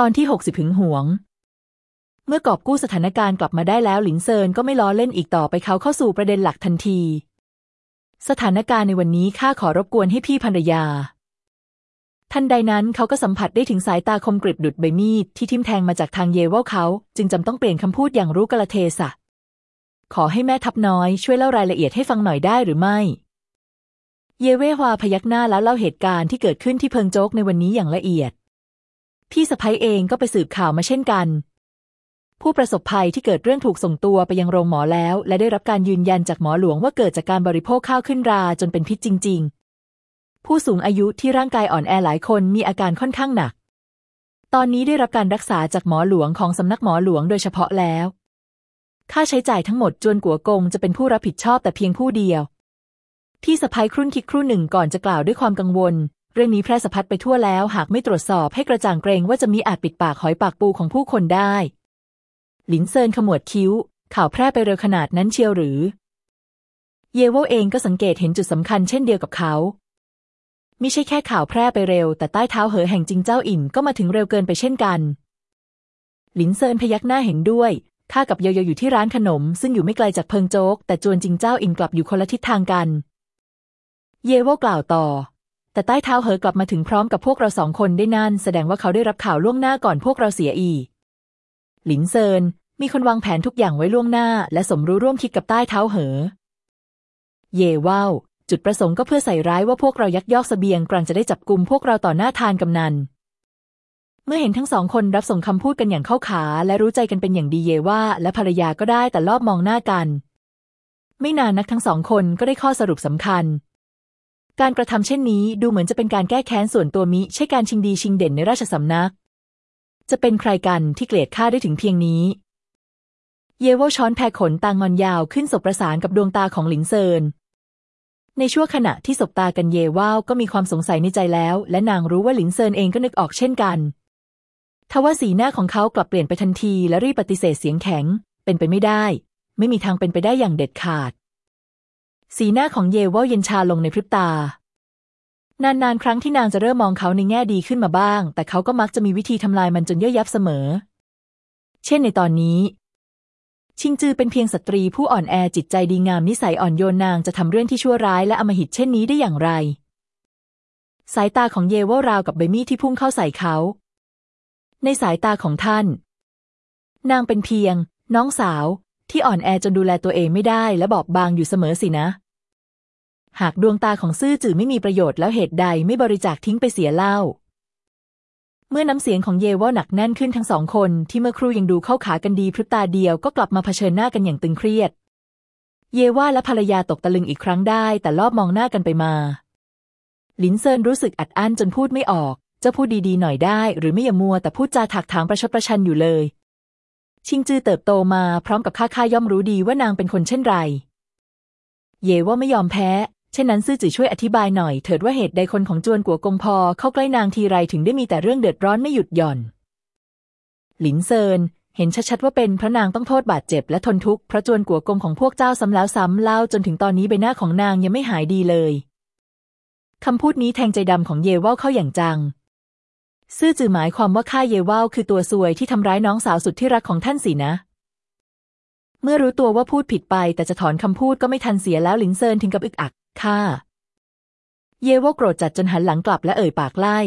ตอนที่หกสิบหึงหวง เมื่อกอบกู้สถานการณ์กลับมาได้แล้วหลินเซินก็ไม่ล้อเล่นอีกต่อไปเขาเข้าสู่ประเด็นหลักทันที สถานการณ์ในวันนี้ข้าขอรบกวนให้พี่ภรรยา ทันใดนั้นเขาก็สัมผัสได้ถึงสายตาคมกริบดุดใบมีดที่ทิ่มแทงมาจากทางเยว่าเขา จึงจำต้องเปลี่ยนคำพูดอย่างรู้กละเทศะขอให้แม่ทับน้อยช่วยเล่ารายละเอียดให้ฟังหน่อยได้หรือไม่ เยเวฮวาพยักหน้าแล้วเล่าเหตุการณ์ที่เกิดขึ้นที่เพิงโจ๊กในวันนี้อย่างละเอียด พี่สะพ้ยเองก็ไปสืบข่าวมาเช่นกัน ผู้ประสบภัยที่เกิดเรื่องถูกส่งตัวไปยังโรงหมอแล้ว และได้รับการยืนยันจากหมอหลวงว่าเกิดจากการบริโภคข้าวขึ้นราจนเป็นพิษจริง ๆ ผู้สูงอายุที่ร่างกายอ่อนแอหลายคนมีอาการค่อนข้างหนัก ตอนนี้ได้รับการรักษาจากหมอหลวงของสำนักหมอหลวงโดยเฉพาะแล้ว ค่าใช้จ่ายทั้งหมดจวนกัวกงจะเป็นผู้รับผิดชอบแต่เพียงผู้เดียวพี่สะพ้ยครุ่นคิดครู่หนึ่งก่อนจะกล่าวด้วยความกังวล เรื่องนี้แพร่สะพัดไปทั่วแล้ว หากไม่ตรวจสอบให้กระจ่างเกรงว่าจะมิอาจปิดปากหอยปากปูของผู้คนได้ หลินเซินขมวดคิ้ว ข่าวแพร่ไปเร็วขนาดนั้นเชียวหรือ เยโวเองก็สังเกตเห็นจุดสำคัญเช่นเดียวกับเขาไม่ใช่แค่ข่าวแพร่ไปเร็ว แต่ใต้เท้าเหอแห่งจิงเจ้าอิ่นก็มาถึงเร็วเกินไปเช่นกัน หลินเซินพยักหน้าเห็นด้วย ข้ากับเยโยอยู่ที่ร้านขนม ซึ่งอยู่ไม่ไกลจากเพิงโจ๊ก แต่จวนจิงเจ้าอินกลับอยู่คนละทิศทางกัน เยโวกล่าวต่อ แต่ใต้เท้าเหอกลับมาถึงพร้อมกับพวกเราสองคนได้นั่นแสดงว่าเขาได้รับข่าวล่วงหน้าก่อนพวกเราเสียอีหลินเซินมีคนวางแผนทุกอย่างไว้ล่วงหน้า และสมรู้ร่วมคิดกับใต้เท้าเหอ เย่ว่าวจุดประสงค์ก็เพื่อใส่ร้ายว่าพวกเรายักยอกสเสบียงกลางจะได้จับกลุ่มพวกเราต่อหน้าทานกำนัน เมื่อเห็นทั้งสองคนรับส่งคำพูดกันอย่างเข้าขา และรู้ใจกันเป็นอย่างดีเยว่า และภรรยาก็ได้แต่รอบมองหน้ากัน ไม่นานนักทั้งสองคนก็ได้ข้อสรุปสำคัญ การกระทำเช่นนี้ดูเหมือนจะเป็นการแก้แค้นส่วนตัวมิใช่การชิงดีชิงเด่นในราชสำนัก จะเป็นใครกันที่เกลียดข้าได้ถึงเพียงนี้ เยว่าช้อนแพขนตางอนยาวขึ้นสบประสานกับดวงตาของหลินเซิน ในช่วงขณะที่สบตากันเยว่าวก็มีความสงสัยในใจแล้ว และนางรู้ว่าหลินเซินเองก็นึกออกเช่นกันทว่าสีหน้าของเขากลับเปลี่ยนไปทันทีและรีบปฏิเสธเสียงแข็ง เป็นไปไม่ได้ ไม่มีทางเป็นไปได้อย่างเด็ดขาด สีหน้าของเยว่าเย็นชาลงในพริบตา นานๆ ครั้งที่นางจะเริ่มมองเขาในแง่ดีขึ้นมาบ้าง แต่เขาก็มักจะมีวิธีทำลายมันจนย่อยยับเสมอ เช่นในตอนนี้ ชิงจือเป็นเพียงสตรีผู้อ่อนแอจิตใจดีงามนิสัยอ่อนโยนนางจะทำเรื่องที่ชั่วร้ายและอมหิตเช่นนี้ได้อย่างไร สายตาของเยว่าราวกับใบมีดที่พุ่งเข้าใส่เขา ในสายตาของท่าน นางเป็นเพียง น้องสาวที่อ่อนแอจนดูแลตัวเองไม่ได้และบอบบางอยู่เสมอสินะ หากดวงตาของซื่อจื่อไม่มีประโยชน์แล้วเหตุใดไม่บริจาคทิ้งไปเสียเล่า เมื่อน้ำเสียงของเยว่าหนักแน่นขึ้นทั้งสองคนที่เมื่อครู่ยังดูเข้าขากันดีพริบตาเดียวก็กลับมาเผชิญหน้ากันอย่างตึงเครียด เยว่าและภรรยาตกตะลึงอีกครั้งได้ แต่รอบมองหน้ากันไปมาลินเซินรู้สึกอัดอั้นจนพูดไม่ออกจะพูดดีๆหน่อยได้ หรือไม่อย่ามัวแต่พูดจาถักถางประชดประชันอยู่เลย ชิงจือเติบโตมาพร้อมกับข้าข้าย่อมรู้ดีว่านางเป็นคนเช่นไร เยว่าไม่ยอมแพ้ เช่นนั้นซื่อจื่อช่วยอธิบายหน่อยเถิดว่าเหตุใดคนของจวนกัวกงพอเข้าใกล้นางทีไรถึงได้มีแต่เรื่องเดือดร้อนไม่หยุดหย่อน หลินเซินเห็นชัดๆว่าเป็นพระนางต้องโทษบาดเจ็บและทนทุกข์เพราะจวนกัวกงของพวกเจ้าซ้ำแล้วซ้ำเล่าจนถึงตอนนี้ใบหน้าของนางยังไม่หายดีเลยคำพูดนี้แทงใจดำของเยว่าเข้าอย่างจัง ซื่อจื่อหมายความว่าข้าเยว่าคือตัวซวยที่ทำร้ายน้องสาวสุดที่รักของท่านสินะ เมื่อรู้ตัวว่าพูดผิดไปแต่จะถอนคำพูดก็ไม่ทันเสียแล้วหลินเซินถึงกับอึกอัก ค่ะ เยวโกรธจัดจนหันหลังกลับและเอ่ยปากไล่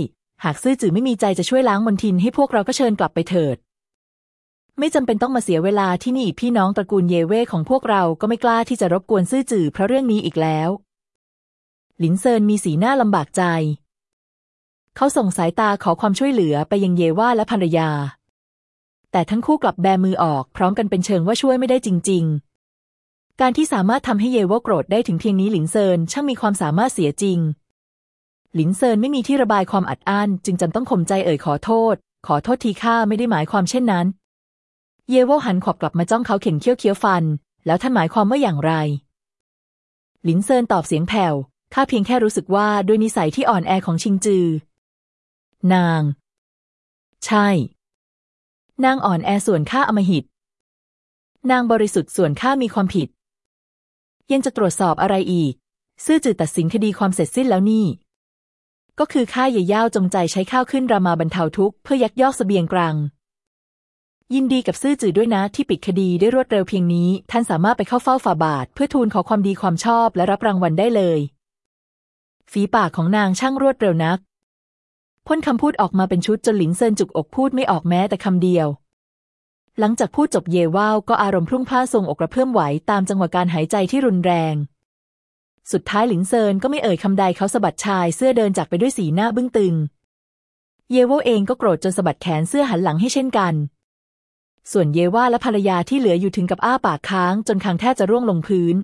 หากซื่อจื่อไม่มีใจจะช่วยล้างมนทินให้พวกเราก็เชิญกลับไปเถิด ไม่จำเป็นต้องมาเสียเวลาที่นี่พี่น้องตระกูลเยเว่ของพวกเราก็ไม่กล้าที่จะรบกวนซื่อจื่อเพราะเรื่องนี้อีกแล้ว หลินเซินมีสีหน้าลำบากใจ เขาส่งสายตาขอความช่วยเหลือไปยังเยว่าและภรรยา แต่ทั้งคู่กลับแบมือออกพร้อมกันเป็นเชิงว่าช่วยไม่ได้จริง ๆ การที่สามารถทำให้เยว่าโกรธได้ถึงเพียงนี้หลินเซินช่างมีความสามารถเสียจริง หลินเซินไม่มีที่ระบายความอัดอั้นจึงจำต้องข่มใจเอ่ยขอโทษ ขอโทษทีข้าไม่ได้หมายความเช่นนั้น เยว่าหันขอบกลับมาจ้องเขาเข็นเคี้ยวเคี้ยวฟัน แล้วท่านหมายความว่าอย่างไร หลินเซินตอบเสียงแผ่วข้าเพียงแค่รู้สึกว่าด้วยนิสัยที่อ่อนแอของชิงจือ นาง ใช่ นางอ่อนแอส่วนข้าอมหิต นางบริสุทธิ์ส่วนข้ามีความผิด ยังจะตรวจสอบอะไรอีก ซื่อจือตัดสินคดีความเสร็จสิ้นแล้วนี่ ก็คือข้าเย่ย่าจงใจใช้ข้าวขึ้นรามาบรรเทาทุกข์เพื่อยักยอกเสบียงกลาง ยินดีกับซื่อจือด้วยนะที่ปิดคดีได้รวดเร็วเพียงนี้ ท่านสามารถไปเข้าเฝ้าฝ่าบาท เพื่อทูลขอความดีความชอบและรับรางวัลได้เลย ฝีปากของนางช่างรวดเร็วนักพ่นคำพูดออกมาเป็นชุดจนหลินเซินจุกอกพูดไม่ออกแม้แต่คำเดียว หลังจากพูดจบเยว่าวก็อารมณ์พรุ่งพล่านทรงอกกระเพื่อมไหวตามจังหวะการหายใจที่รุนแรง สุดท้ายหลินเซินก็ไม่เอ่ยคำใดเขาสะบัดชายเสื้อเดินจากไปด้วยสีหน้าบึ้งตึง เยว่าเองก็โกรธจนสะบัดแขนเสื้อหันหลังให้เช่นกัน ส่วนเยว่าและภรรยาที่เหลืออยู่ถึงกับอ้าปากค้างจนคางแทบจะร่วงลงพื้น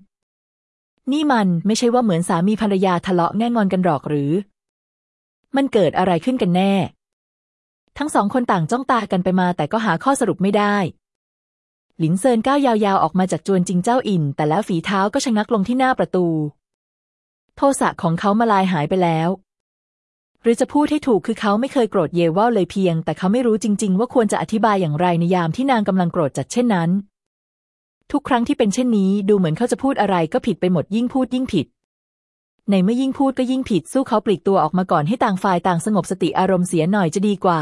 นี่มันไม่ใช่ว่าเหมือนสามีภรรยาทะเลาะแง่งอนกันหรอกหรือ มันเกิดอะไรขึ้นกันแน่ ทั้งสองคนต่างจ้องตากันไปมาแต่ก็หาข้อสรุปไม่ได้ หลินเซินก้าวยาวๆออกมาจากจวนจิงเจ้าอิน แต่แล้วฝีเท้าก็ชะงักลงที่หน้าประตู โทสะของเขามาลายหายไปแล้ว หรือจะพูดให้ถูกคือเขาไม่เคยโกรธเยว่าเลยเพียง แต่เขาไม่รู้จริง ๆ ว่าควรจะอธิบายอย่างไรในยามที่นางกำลังโกรธจัดเช่นนั้น ทุกครั้งที่เป็นเช่นนี้ ดูเหมือนเขาจะพูดอะไรก็ผิดไปหมดยิ่งพูดยิ่งผิดในเมื่อยิ่งพูดก็ยิ่งผิดสู้เขาปลีกตัวออกมาก่อนให้ต่างฝ่ายต่างสงบสติอารมณ์เสียหน่อยจะดีกว่า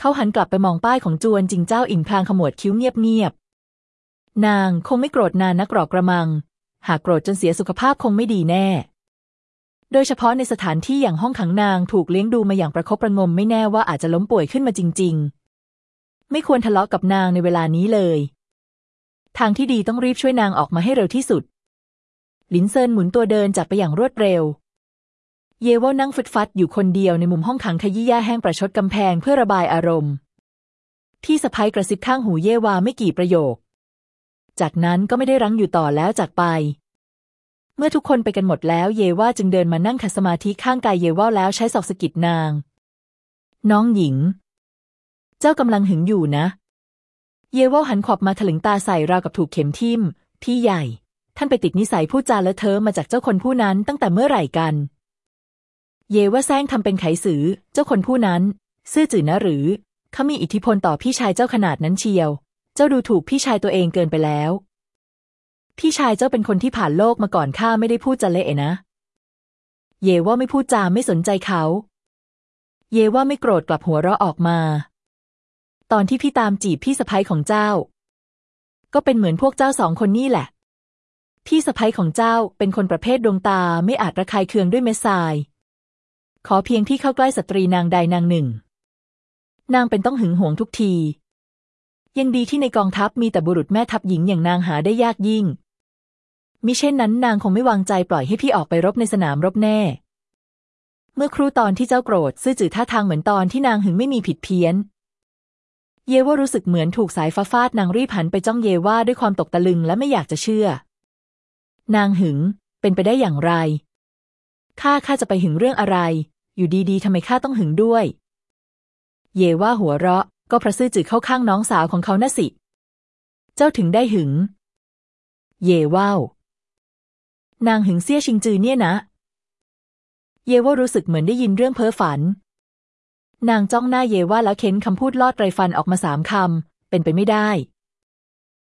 เขาหันกลับไปมองป้ายของจวนจิงเจ้าอินพลางขมวดคิ้วเงียบๆ นางคงไม่โกรธนานนักหรอกกระมัง หากโกรธจนเสียสุขภาพคงไม่ดีแน่ โดยเฉพาะในสถานที่อย่างห้องขังนางถูกเลี้ยงดูมาอย่างประคบประงมไม่แน่ว่าอาจจะล้มป่วยขึ้นมาจริง ๆ ไม่ควรทะเลาะกับนางในเวลานี้เลย ทางที่ดีต้องรีบช่วยนางออกมาให้เร็วที่สุด ลินเซินหมุนตัวเดินจากไปอย่างรวดเร็ว เยว่านั่งฟึดฟัดอยู่คนเดียวในมุมห้องขังขยี้แย่แห้งประชดกำแพงเพื่อระบายอารมณ์พี่สะพ้ยกระซิบข้างหูเยวาไม่กี่ประโยค จากนั้นก็ไม่ได้รั้งอยู่ต่อแล้วจากไป เมื่อทุกคนไปกันหมดแล้วเยว่าจึงเดินมานั่งขัดสมาธิข้างกายเยว่าแล้วใช้ศอกสะกิดนาง น้องหญิง เจ้ากำลังหึงอยู่นะ เยว่าหันขอบมาถลึงตาใส่ราวกับถูกเข็มทิ่มพี่ใหญ่ ท่านไปติดนิสัยพูดจาเลอะเทอะมาจากเจ้าคนผู้นั้นตั้งแต่เมื่อไหร่กัน เยว่าแซงทำเป็นไขสือ เจ้าคนผู้นั้น ซื่อจื่อนะหรือ เขามีอิทธิพลต่อพี่ชายเจ้าขนาดนั้นเชียว เจ้าดูถูกพี่ชายตัวเองเกินไปแล้ว พี่ชายเจ้าเป็นคนที่ผ่านโลกมาก่อนข้าไม่ได้พูดจะเละนะ เยว่าไม่พูดจาไม่สนใจเขา เยว่าไม่โกรธกลับหัวเราะออกมา ตอนที่พี่ตามจีบพี่สะพ้ยของเจ้า ก็เป็นเหมือนพวกเจ้าสองคนนี่แหละ พี่สะพ้ยของเจ้าเป็นคนประเภทดวงตาไม่อาจระคายเคืองด้วยเม็ดทราย ขอเพียงที่เข้าใกล้สตรีนางใดนางหนึ่ง นางเป็นต้องหึงหวงทุกที ยังดีที่ในกองทัพมีแต่บุรุษแม่ทัพหญิงอย่างนางหาได้ยากยิ่ง มิเช่นนั้นนางคงไม่วางใจปล่อยให้พี่ออกไปรบในสนามรบแน่ เมื่อครูตอนที่เจ้าโกรธซื่อจื่อท่าทางเหมือนตอนที่นางหึงไม่มีผิดเพี้ยน เยว่ารู้สึกเหมือนถูกสายฟ้าฟาดนางรีบหันไปจ้องเยว่าด้วยความตกตะลึงและไม่อยากจะเชื่อ นางหึงเป็นไปได้อย่างไร ข้าข้าจะไปหึงเรื่องอะไร อยู่ดีๆทำไมข้าต้องหึงด้วย เยว่าหัวเราะ ก็พระซื่อจื่อเข้าข้างน้องสาวของเขาน่ะสิ เจ้าถึงได้หึง เยว่าว นางหึงเสี้ยชิงจือเนี่ยนะ เยว่ารู้สึกเหมือนได้ยินเรื่องเพ้อฝัน นางจ้องหน้าเยว่าแล้วเค้นคำพูดลอดไรฟันออกมาสามคำ เป็นไปไม่ได้